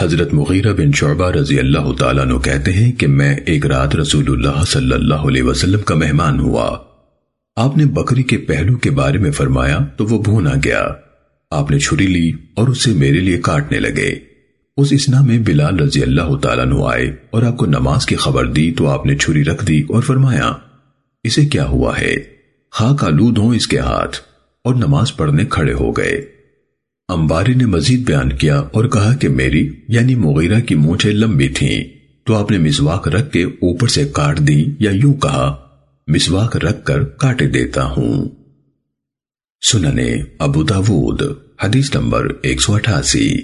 حضرت مغیرہ بن شعبہ رضی اللہ تعالیٰ عنہ کہتے ہیں کہ میں ایک رات رسول اللہ صلی اللہ علیہ وسلم کا مہمان ہوا۔ آپ نے بکری کے پہلو کے بارے میں فرمایا تو وہ بھونا گیا۔ آپ نے چھری لی اور اسے میرے لیے کاٹنے لگے۔ اس اسنا میں بلال رضی اللہ تعالیٰ عنہ آئے اور آپ کو نماز کی خبر دی تو آپ نے چھری رکھ دی اور فرمایا، اسے کیا ہوا ہے؟ خاک آلود ہوں اس کے ہاتھ اور نماز پڑھنے کھڑے ہو گئے۔ امباری نے مزید بیان کیا اور کہا کہ میری یعنی مغیرہ کی مونچھیں لمبی تھیں، تو آپ نے مسواک رکھ کے اوپر سے کاٹ دی یا یوں کہا، مسواک رکھ کر کاٹے دیتا ہوں۔ سننے ابو داود، حدیث نمبر ایک سو اٹھاسی۔